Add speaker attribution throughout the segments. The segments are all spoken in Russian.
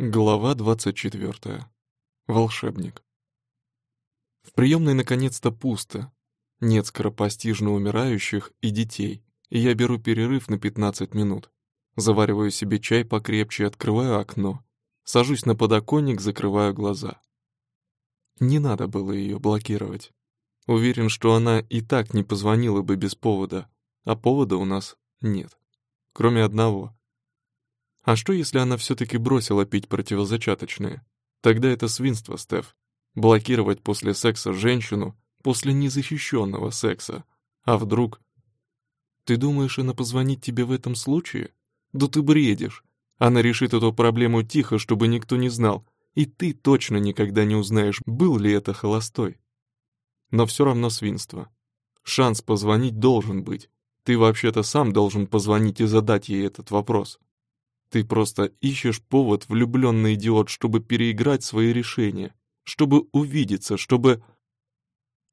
Speaker 1: Глава 24. Волшебник. В приемной наконец-то пусто. Нет скоропостижно умирающих и детей, и я беру перерыв на 15 минут. Завариваю себе чай покрепче, открываю окно. Сажусь на подоконник, закрываю глаза. Не надо было ее блокировать. Уверен, что она и так не позвонила бы без повода, а повода у нас нет. Кроме одного — а что, если она все-таки бросила пить противозачаточные? Тогда это свинство, Стеф. Блокировать после секса женщину, после незащищенного секса. А вдруг... Ты думаешь, она позвонит тебе в этом случае? Да ты бредишь. Она решит эту проблему тихо, чтобы никто не знал, и ты точно никогда не узнаешь, был ли это холостой. Но все равно свинство. Шанс позвонить должен быть. Ты вообще-то сам должен позвонить и задать ей этот вопрос. Ты просто ищешь повод, влюбленный идиот, чтобы переиграть свои решения, чтобы увидеться, чтобы...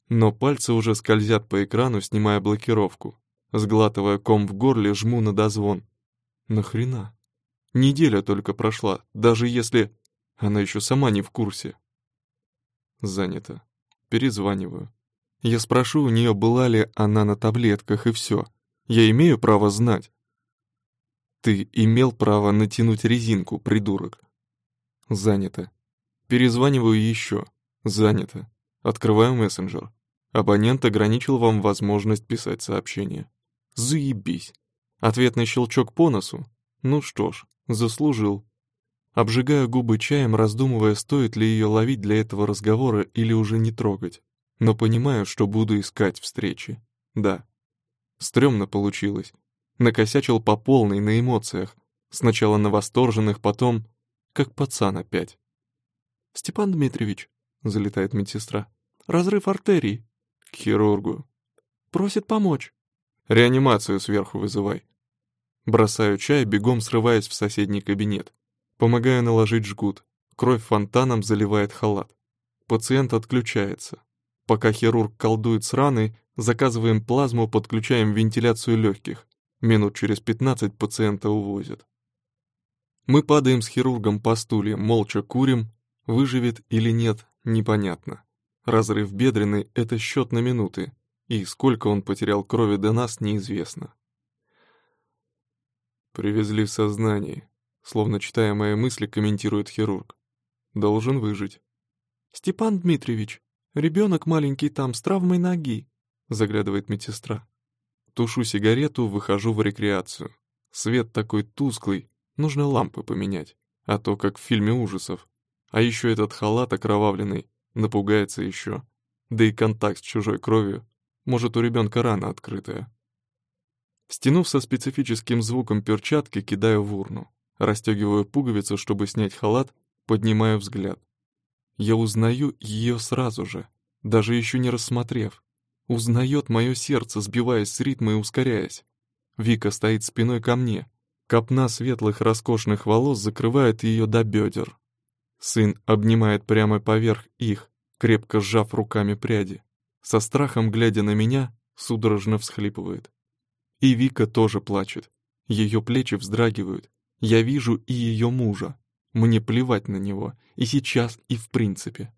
Speaker 1: Но пальцы уже скользят по экрану, снимая блокировку. Сглатывая ком в горле, жму на дозвон. Нахрена? Неделя только прошла, даже если... Она еще сама не в курсе. Занято. Перезваниваю. Я спрошу у нее, была ли она на таблетках, и все. Я имею право знать. Ты имел право натянуть резинку, придурок. Занято. Перезваниваю еще. Занято. Открываю мессенджер. Абонент ограничил вам возможность писать сообщение. Заебись. Ответный щелчок по носу? Ну что ж, заслужил. Обжигаю губы чаем, раздумывая, стоит ли ее ловить для этого разговора или уже не трогать. Но понимаю, что буду искать встречи. Да. Стрёмно получилось. Накосячил по полной, на эмоциях. Сначала на восторженных, потом... Как пацан опять. «Степан Дмитриевич», — залетает медсестра, — «разрыв артерии». К хирургу. «Просит помочь». «Реанимацию сверху вызывай». Бросаю чай, бегом срываясь в соседний кабинет. Помогаю наложить жгут. Кровь фонтаном заливает халат. Пациент отключается. Пока хирург колдует с раной, заказываем плазму, подключаем вентиляцию легких. Минут через пятнадцать пациента увозят. Мы падаем с хирургом по стуле, молча курим, выживет или нет, непонятно. Разрыв бедренный — это счет на минуты, и сколько он потерял крови до нас, неизвестно. Привезли в сознание, словно читая мои мысли, комментирует хирург. Должен выжить. «Степан Дмитриевич, ребенок маленький там с травмой ноги», заглядывает медсестра. Тушу сигарету, выхожу в рекреацию. Свет такой тусклый, нужно лампы поменять, а то как в фильме ужасов. А еще этот халат окровавленный, напугается еще. Да и контакт с чужой кровью. Может, у ребенка рана открытая. Стянув со специфическим звуком перчатки, кидаю в урну. Расстегиваю пуговицу, чтобы снять халат, поднимаю взгляд. Я узнаю ее сразу же, даже еще не рассмотрев. Узнает мое сердце, сбиваясь с ритма и ускоряясь. Вика стоит спиной ко мне. Копна светлых роскошных волос закрывает ее до бедер. Сын обнимает прямо поверх их, крепко сжав руками пряди. Со страхом, глядя на меня, судорожно всхлипывает. И Вика тоже плачет. Ее плечи вздрагивают. Я вижу и ее мужа. Мне плевать на него, и сейчас, и в принципе.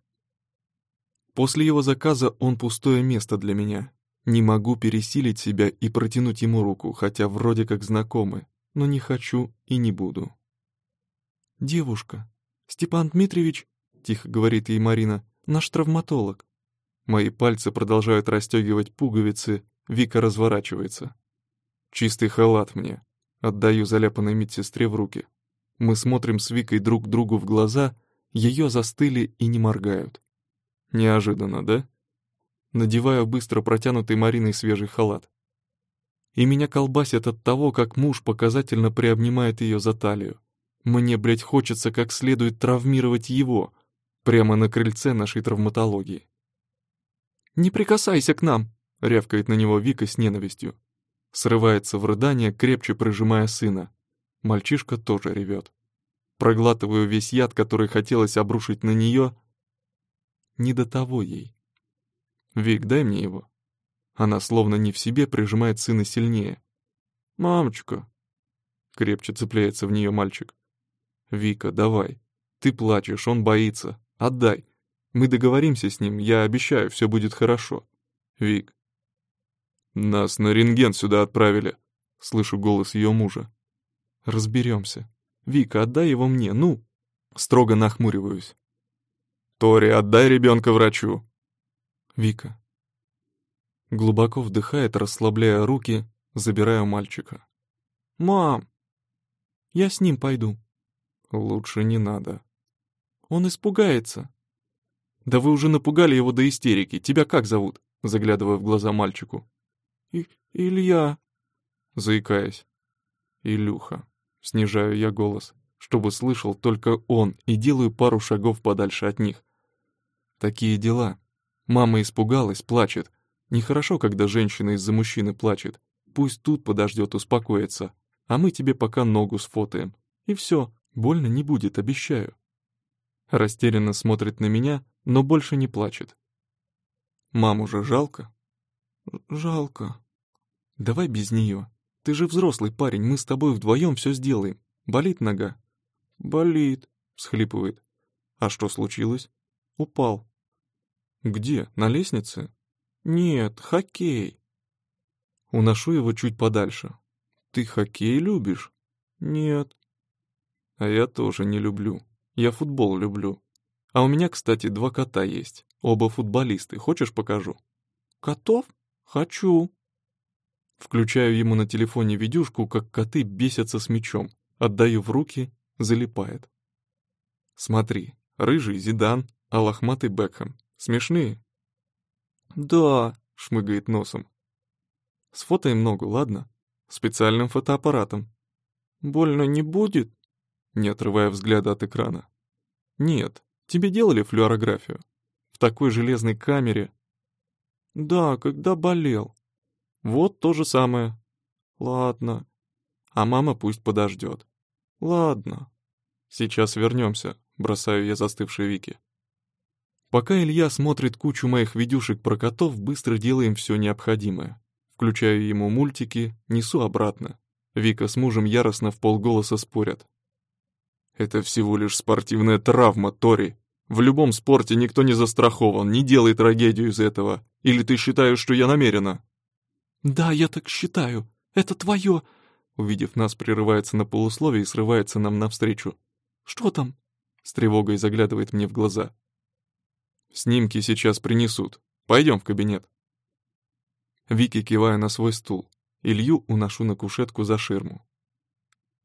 Speaker 1: После его заказа он пустое место для меня. Не могу пересилить себя и протянуть ему руку, хотя вроде как знакомы, но не хочу и не буду. «Девушка, Степан Дмитриевич», — тихо говорит ей Марина, — «наш травматолог». Мои пальцы продолжают расстегивать пуговицы, Вика разворачивается. «Чистый халат мне», — отдаю заляпанной медсестре в руки. Мы смотрим с Викой друг другу в глаза, ее застыли и не моргают. Неожиданно, да? Надеваю быстро протянутый Мариной свежий халат. И меня колбасит от того, как муж показательно приобнимает ее за талию. Мне, блядь, хочется как следует травмировать его, прямо на крыльце нашей травматологии. «Не прикасайся к нам!» — рявкает на него Вика с ненавистью. Срывается в рыдание, крепче прижимая сына. Мальчишка тоже ревет. Проглатываю весь яд, который хотелось обрушить на нее, не до того ей. «Вик, дай мне его». Она словно не в себе прижимает сына сильнее. «Мамочка!» Крепче цепляется в нее мальчик. «Вика, давай. Ты плачешь, он боится. Отдай. Мы договоримся с ним, я обещаю, все будет хорошо. Вик. Нас на рентген сюда отправили. Слышу голос ее мужа. Разберемся. Вика, отдай его мне, ну. Строго нахмуриваюсь. Тори, отдай ребенка врачу. Вика. Глубоко вдыхает, расслабляя руки, забираю мальчика. «Мам, я с ним пойду». «Лучше не надо». «Он испугается». «Да вы уже напугали его до истерики. Тебя как зовут?» Заглядывая в глаза мальчику. И «Илья», заикаясь. «Илюха». Снижаю я голос, чтобы слышал только он, и делаю пару шагов подальше от них. Такие дела. Мама испугалась, плачет. Нехорошо, когда женщина из-за мужчины плачет. Пусть тут подождет, успокоится. А мы тебе пока ногу сфотаем. И все, больно не будет, обещаю. Растерянно смотрит на меня, но больше не плачет. Маму же жалко? Жалко. Давай без нее. Ты же взрослый парень, мы с тобой вдвоем все сделаем. Болит нога? Болит, всхлипывает. А что случилось? Упал. Где? На лестнице? Нет, хоккей. Уношу его чуть подальше. Ты хоккей любишь? Нет. А я тоже не люблю. Я футбол люблю. А у меня, кстати, два кота есть. Оба футболисты. Хочешь, покажу? Котов? Хочу. Включаю ему на телефоне видюшку, как коты бесятся с мячом. Отдаю в руки, залипает. Смотри, рыжий Зидан, а лохматый Бекхэм. Смешные? Да, шмыгает носом. Сфотаем ногу, ладно? Специальным фотоаппаратом. Больно не будет? Не отрывая взгляда от экрана. Нет, тебе делали флюорографию? В такой железной камере? Да, когда болел. Вот то же самое. Ладно. А мама пусть подождет. Ладно. Сейчас вернемся, бросаю я застывшей Вики. Пока Илья смотрит кучу моих видюшек про котов, быстро делаем все необходимое. Включаю ему мультики, несу обратно. Вика с мужем яростно в полголоса спорят. «Это всего лишь спортивная травма, Тори. В любом спорте никто не застрахован, не делай трагедию из этого. Или ты считаешь, что я намерена?» «Да, я так считаю. Это твое...» Увидев нас, прерывается на полусловие и срывается нам навстречу. «Что там?» С тревогой заглядывает мне в глаза. Снимки сейчас принесут. Пойдем в кабинет. Вики кивая на свой стул. Илью уношу на кушетку за ширму.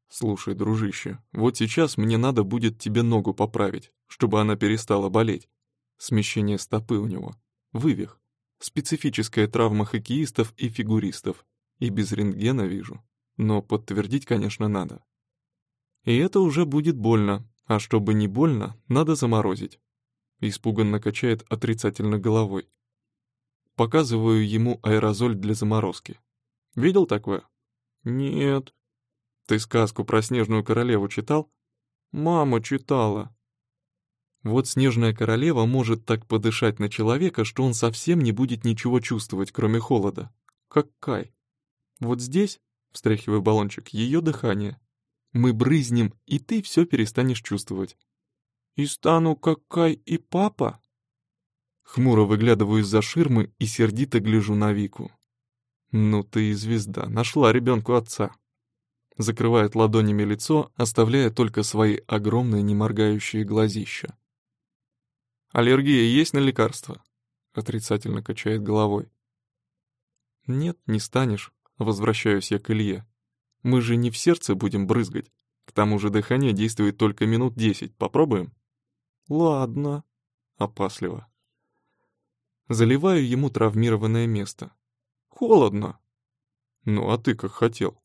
Speaker 1: «Слушай, дружище, вот сейчас мне надо будет тебе ногу поправить, чтобы она перестала болеть. Смещение стопы у него. Вывих. Специфическая травма хоккеистов и фигуристов. И без рентгена вижу. Но подтвердить, конечно, надо. И это уже будет больно, а чтобы не больно, надо заморозить. Испуганно качает отрицательно головой. Показываю ему аэрозоль для заморозки. Видел такое? Нет. Ты сказку про снежную королеву читал? Мама читала. Вот снежная королева может так подышать на человека, что он совсем не будет ничего чувствовать, кроме холода. Как Кай. Вот здесь, встряхиваю баллончик, ее дыхание. Мы брызнем, и ты все перестанешь чувствовать. «И стану как Кай и папа?» Хмуро выглядываю из-за ширмы и сердито гляжу на Вику. «Ну ты и звезда, нашла ребенку отца». Закрывает ладонями лицо, оставляя только свои огромные неморгающие глазища. «Аллергия есть на лекарства?» Отрицательно качает головой. «Нет, не станешь», — возвращаюсь я к Илье. «Мы же не в сердце будем брызгать. К тому же дыхание действует только минут десять. Попробуем?» «Ладно», — опасливо. Заливаю ему травмированное место. «Холодно». «Ну, а ты как хотел».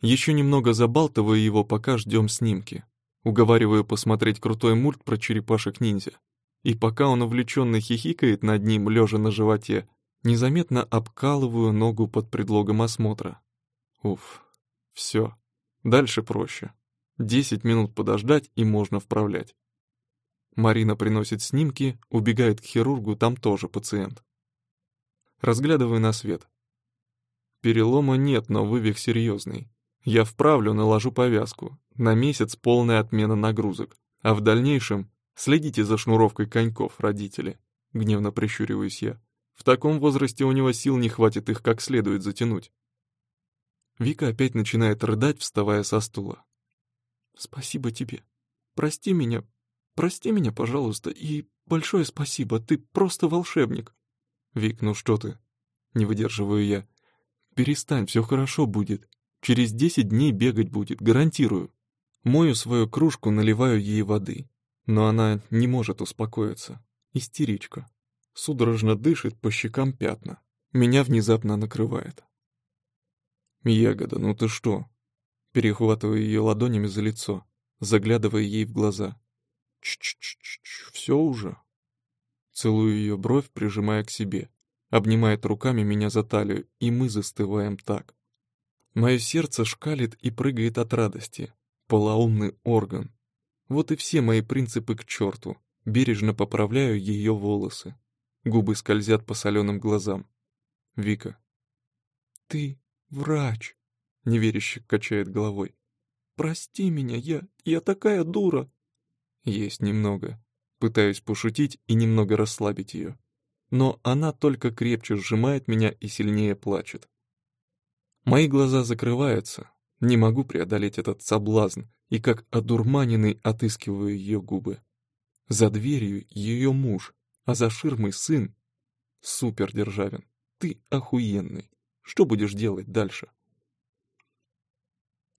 Speaker 1: Еще немного забалтываю его, пока ждем снимки. Уговариваю посмотреть крутой мульт про черепашек-ниндзя. И пока он увлеченно хихикает над ним, лежа на животе, незаметно обкалываю ногу под предлогом осмотра. Уф, все. Дальше проще. Десять минут подождать, и можно вправлять. Марина приносит снимки, убегает к хирургу, там тоже пациент. Разглядываю на свет. Перелома нет, но вывих серьезный. Я вправлю, наложу повязку. На месяц полная отмена нагрузок. А в дальнейшем следите за шнуровкой коньков, родители. Гневно прищуриваюсь я. В таком возрасте у него сил не хватит их как следует затянуть. Вика опять начинает рыдать, вставая со стула. «Спасибо тебе. Прости меня. Прости меня, пожалуйста, и большое спасибо. Ты просто волшебник». «Вик, ну что ты?» Не выдерживаю я. «Перестань, все хорошо будет. Через десять дней бегать будет, гарантирую». Мою свою кружку, наливаю ей воды. Но она не может успокоиться. Истеричка. Судорожно дышит, по щекам пятна. Меня внезапно накрывает. «Ягода, ну ты что?» Перехватываю ее ладонями за лицо, заглядывая ей в глаза. «Ч-ч-ч-ч, все уже?» Целую ее бровь, прижимая к себе. Обнимает руками меня за талию, и мы застываем так. Мое сердце шкалит и прыгает от радости. Полоумный орган. Вот и все мои принципы к черту. Бережно поправляю ее волосы. Губы скользят по соленым глазам. Вика. «Ты врач», — неверяще качает головой. «Прости меня, я... я такая дура». Есть немного. Пытаюсь пошутить и немного расслабить ее. Но она только крепче сжимает меня и сильнее плачет. Мои глаза закрываются, не могу преодолеть этот соблазн и как одурманенный отыскиваю ее губы. За дверью ее муж, а за ширмой сын. Супер, Державин, ты охуенный. Что будешь делать дальше?